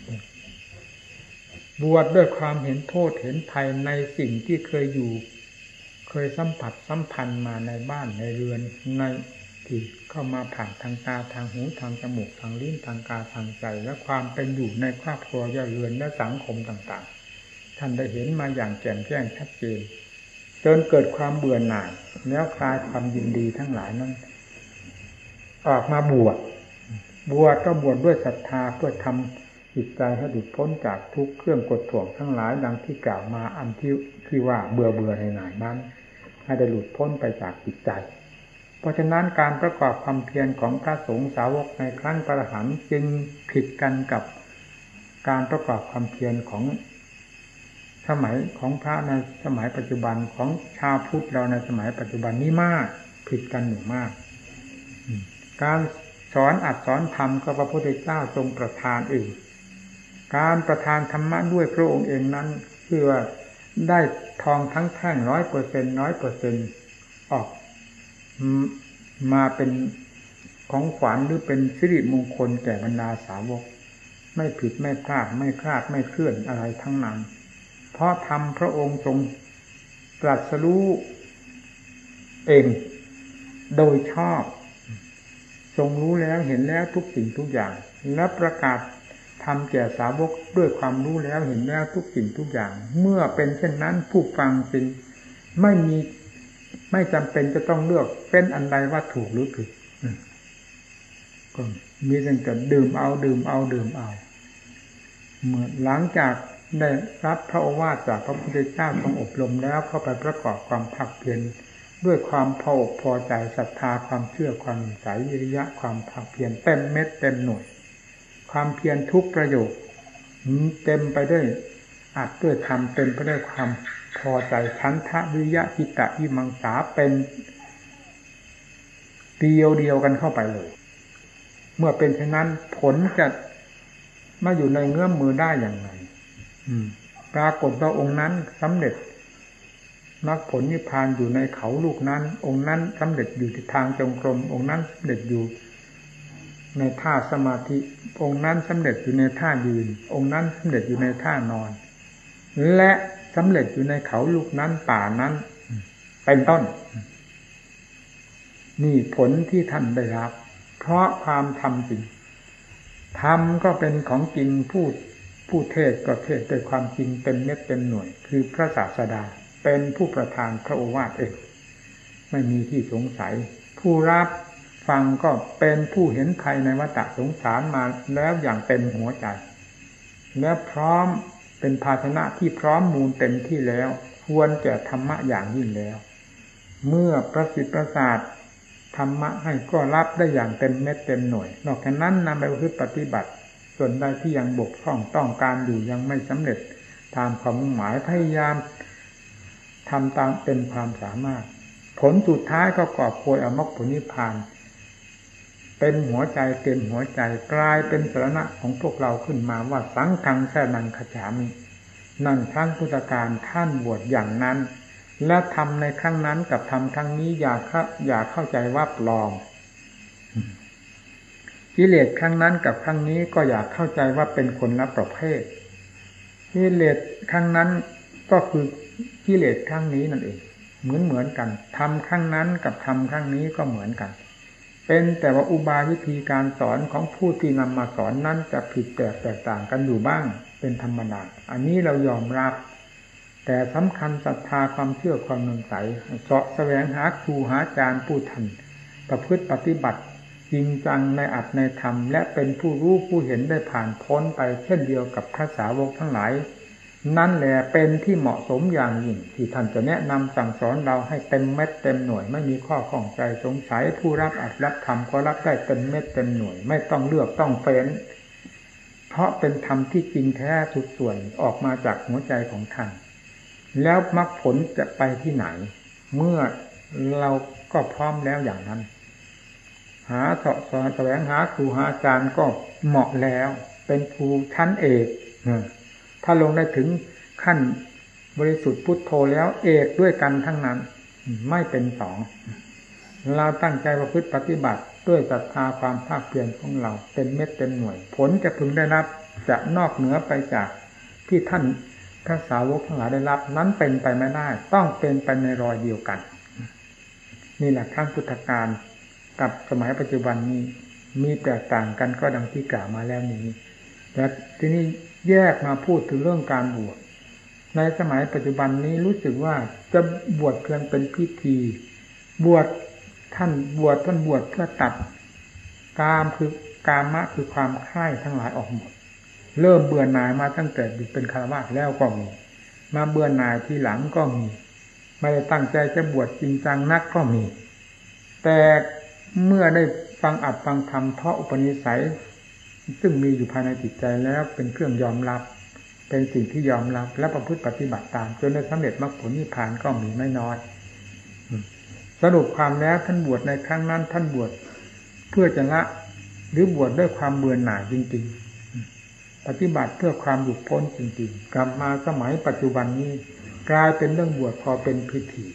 บวชดด้วยความเห็นโทษเห็นภัยในสิ่งที่เคยอยู่ เคยสัมผัสสัมพันธ์มาในบ้านในเรือนในที่เข้ามาผ่านทางตาทางหูทางจมูกทางลิ้นทางกายทางใจ และความเป็นอยู่ในครอบครัวย่าเรือนและสังคมต่างๆ ท่านได้เห็นมาอย่างแจ่มแจ้งชัดเจนจนเกิดความเบื่อหน่าย แล้วคลายความยินดีทั้งหลายนั้นออกมาบวชบวชก็บวชดด้วยศรัทธาเพื่อทำ จิตใจให้หลุดพ้นจากทุกเครื่องกดถ่วงทั้งหลายดังที่กล่าวมาอันที่ที่ว่าเบื่อเบื่อในหนายนั้น ให้ได้หลุดพ้นไปจากจิตใจ เพราะฉะนั้นการประกอบความเพียรของพระสงฆ์สาวกในครั้งประหันจึงผิดกันกับการประกอบความเพียรของสมัยของพระในสมัยปัจจุบันของชาวพุทธเราในสมัยปัจจุบันนี้มากผิดกันหนึ่งมาก การสอนอัดสอนธรรมก็พระพุทธเจ้าทรงประทานเอง การประทานธรรมะด้วยพระองค์เองนั้นเพื่อได้ทองทั้งแท่งร้อยเปอร์เซ็นน้อยเปอร์เซ็นออกมาเป็นของขวัญหรือเป็นสิริมงคลแก่บรรดาสาวก ไม่ผิดไม่พลาดไม่คลาดไม่เคลื่อนอะไรทั้งนั้น เพราะทำพระองค์ทรงตรัสรู้เองโดยชอบ ทรงรู้แล้วเห็นแล้วทุกสิ่งทุกอย่าง และประกาศ ทำแก่สาวกด้วยความรู้แล้วเห็นแล้วทุกสิ่งทุกอย่าง เมื่อเป็นเช่นนั้นผู้ฟังจึงไม่มีไม่จำเป็นจะต้องเลือกเป็นอันใดว่าถูกหรือผิดก็มีแต่ดื่มเอาดื่มเอาดื่มเอาเมื่อหลังจากได้รับพระโอวาทจากพระพุทธเจ้าทรงอบรมแล้วเข้าไปประกอบความผักเพียรด้วยความพออกพอใจศรัทธาความเชื่อความใสวิริยะความผักเพียรเต็มเม็ดเต็มหน่วย ความเพียรทุกประโยคเต็มไปด้วยอัดด้วยธรรมเต็มไปด้วยความพอใจชันทะวิยะจิตะวิมังสาเป็นเดียวเดียวกันเข้าไปเลย เมื่อเป็นเช่นนั้นผลจะมาอยู่ในเงื้อมมือได้อย่างไรปรากฏว่าองค์นั้นสำเร็จมรรคผลนิพพานอยู่ในเขาลูกนั้น องค์นั้นสำเร็จอยู่ที่ทางจงกรมองค์นั้นสำเร็จอยู่ ในท่าสมาธิ องค์นั้นสำเร็จอยู่ในท่ายืน องค์นั้นสำเร็จอยู่ในท่านอน และสำเร็จอยู่ในเขาลูกนั้นป่านั้น เป็นต้น นี่ผลที่ท่านได้รับ เพราะความทำจริงทำก็เป็นของจริงพูดผู้เทศก็เทศด้วยความจริงเป็นเม็ดเป็นหน่วย คือพระศาสดาเป็นผู้ประทานพระโอวาทเองไม่มีที่สงสัย ผู้รับ ฟังก็เป็นผู้เห็นภัยในวัฏสงสารมาแล้วอย่างเต็มหัวใจ และพร้อมเป็นภาชนะที่พร้อมมูลเต็มที่แล้ว ควรแก่ธรรมะอย่างยิ่งแล้ว เมื่อประสิทธิ์ประสาทธรรมะให้ก็รับได้อย่างเต็มเม็ดเต็มหน่วย นอกจากนั้นนำไปปฏิบัติ ส่วนใดที่ยังบกพร่องต้องการอยู่ยังไม่สำเร็จตามความหมายพยายามทำตามเต็มความสามารถ ผลสุดท้ายก็กอบโวยอมรรคผลนิพพาน เป็นหัวใจเต็มหัวใจกลายเป็นสาระของพวกเราขึ้นมาว่าสังฆังแค่นันขจามินั่นครั้งพุทธการท่านบวชอย่างนั้น และทำในครั้งนั้นกับทำครั้งนี้อย่าอย่าเข้าใจว่าปลอมกิเลสครั้งนั้นกับครั้งนี้ก็อยากเข้าใจว่าเป็นคนละประเภทกิเลสครั้งนั้นก็คือกิเลสครั้งนี้นั่นเองเหมือนเหมือนกันทำครั้งนั้นกับทำครั้งนี้ก็เหมือนกัน เป็นแต่ว่าอุบายวิธีการสอนของผู้ที่นำมาสอนนั้นจะผิดแตกแตกต่างกันอยู่บ้างเป็นธรรมดาอันนี้เรายอมรับ แต่สำคัญศรัทธาความเชื่อความนงใสเสาะแสวงหาครูหาอาจารย์ผู้ทันประพฤติปฏิบัติจริงจังในอัตในธรรม และเป็นผู้รู้ผู้เห็นได้ผ่านพ้นไปเช่นเดียวกับพระสาวกทั้งหลาย นั่นแหละเป็นที่เหมาะสมอย่างยิ่ง ที่ท่านจะแนะนำสั่งสอนเราให้เต็มเม็ดเต็มหน่วย ไม่มีข้อข้องใจสงสัยผู้รับอัดรับทำก็รับได้เต็มเม็ดเต็มหน่วย ไม่ต้องเลือกต้องเฟ้น เพราะเป็นธรรมที่จริงแท้สุดส่วนออกมาจากหัวใจของท่าน แล้วมรรคผลจะไปที่ไหน เมื่อเราก็พร้อมแล้วอย่างนั้น หาเสาะสอนแสวงหาครูหาอาจารย์ก็เหมาะแล้ว เป็นครูชั้นเอก ถ้าลงได้ถึงขั้นบริสุทธิ์พุทโธแล้วเอกด้วยกันทั้งนั้น ไม่เป็นสอง เราตั้งใจประพฤติปฏิบัติด้วยศรัทธาความภาคเพียรของเราเป็นเม็ดเป็นหน่วย ผลจะพึงได้รับจะนอกเหนือไปจากที่ท่านพระสาวกทั้งหลายได้รับ นั้นเป็นไปไม่ได้ ต้องเป็นไปในรอยเดียวกัน นี่แหละทั้งพุทธการกับสมัยปัจจุบันนี้มีแตกต่างกันก็ดังที่กล่าวมาแล้วนี้แต่ที่นี้ แยกมาพูดถึงเรื่องการบวชในสมัยปัจจุบันนี้รู้สึกว่าจะบวชเพียงเป็นพิธี บวชท่านบวชท่านบวชเพื่อตัดกามคือกามะคือความค่ายทั้งหลายออกหมด เริ่มเบื่อหน่ายมาตั้งแต่เป็นคารวะแล้วก็มี มาเบื่อหน่ายทีหลังก็มี ไม่ได้ตั้งใจจะบวชจริงจังนักก็มี แต่เมื่อได้ฟังอัดฟังธรรมเพราะอุปนิสัย ซึ่งมีอยู่ภายในจิตใจแล้วเป็นเครื่องยอมรับ เป็นสิ่งที่ยอมรับ และประพฤติปฏิบัติตามจนได้สำเร็จมรรคผลนิพพานก็มีไม่น้อยสรุปความแล้วท่านบวชในครั้งนั้น ท่านบวชเพื่อจะละหรือบวชด้วยความเบื่อหน่ายจริง ๆ ปฏิบัติเพื่อความหลุดพ้นจริง ๆ กลับมาสมัยปัจจุบันนี้ กลายเป็นเรื่องบวชพอเป็นพิธี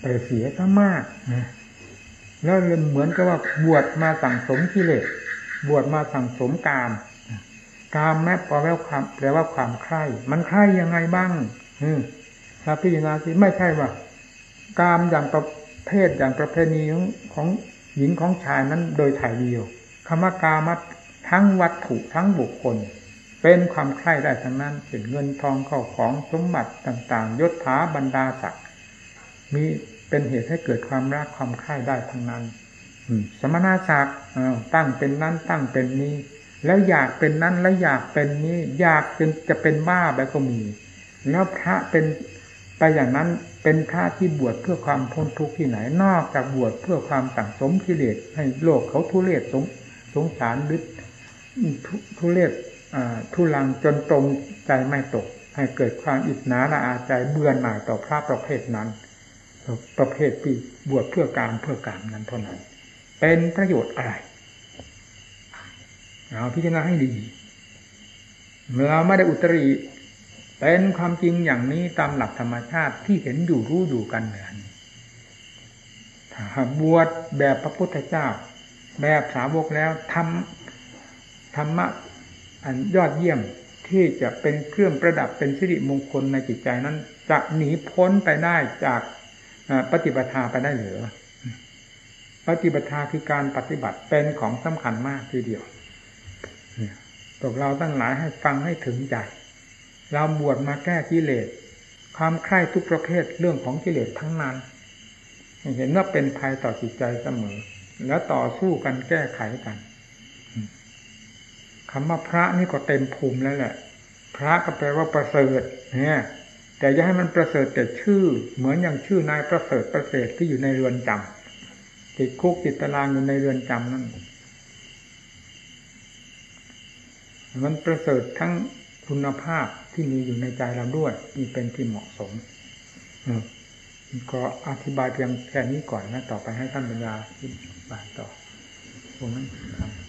แต่เสียซะมากแล้วเหมือนกับว่าบวชมาสั่งสมกิเลส บวชมาสั่งสมกาม กามแม้แปลว่าความแปลว่าความใคร่มันใคร่ยังไงบ้างอืมถ้าพิจารณาสิไม่ใช่ว่า กามอย่างประเภทอย่างประเพณีของหญิงของชายนั้นโดยถ่ายเดียวคำว่ากามัทั้งวัตถุทั้งบุคคล เป็นความใคร่ได้ทั้งนั้นเป็นเงินทองเข้าของสมบัติต่างๆยศถาบรรดาศักดิ์มีเป็นเหตุให้เกิดความรักความใคร่ได้ทั้งนั้น สมณศักดิ์ตั้งเป็นนั้นตั้งเป็นนี้ แล้วอยากเป็นนั้นแล้วอยากเป็นนี้ อยากจนจะเป็นบ้าไปก็มี แล้วพระเป็นไปอย่างนั้นเป็นพระที่บวชเพื่อความพ้นทุกข์ที่ไหน นอกจากบวชเพื่อความสั่งสมกิเลสให้โลกเขาทุเรศสงสงสารดึทุเรศทุลังจนตรงใจไม่ตก ให้เกิดความอิจฉาละอาใจเบื่อหน่ายต่อพระประเภทนั้น ประเภทที่บวชเพื่อการเพื่อการนั้นเท่านั้น เป็นประโยชน์อะไรเราพิจารณาให้ดีเราไม่ได้อุตริ เป็นความจริงอย่างนี้ตามหลักธรรมชาติที่เห็นอยู่รู้อยู่กันเหมือนถ้าบวชแบบพระพุทธเจ้า แบบสาวกแล้วทำธรรมะอันยอดเยี่ยมที่จะเป็นเครื่องประดับเป็นสิริมงคลในจิตใจนั้น จะหนีพ้นไปได้จากปฏิปทาไปได้หรือ ปฏิบัติคือการปฏิบัติเป็นของสำคัญมากทีเดียวพวกเราตั้งหลายให้ฟังให้ถึงใจ เราบวชมาแก้กิเลส ความใคร่ทุกประเภทเรื่องของกิเลสทั้งนั้น เห็นว่าเป็นภัยต่อจิตใจเสมอ แล้วต่อสู้กันแก้ไขกันคำว่าพระนี่ก็เต็มภูมิแล้วแหละ พระก็แปลว่าประเสริฐเนี่ยแต่อย่าให้มันประเสริฐแต่ชื่อ เหมือนอย่างชื่อนายประเสริฐประเสริฐที่อยู่ในเรือนจำ ติดคุกติดตารางอยู่ในเรือนจำนั่นมันประเสริฐทั้งคุณภาพที่มีอยู่ในใจเราด้วยนี่เป็นที่เหมาะสมก็อธิบายเพียงแค่นี้ก่อนนะ ต่อไปให้ท่านปัญญาที่บายต่อผมนั้นครับ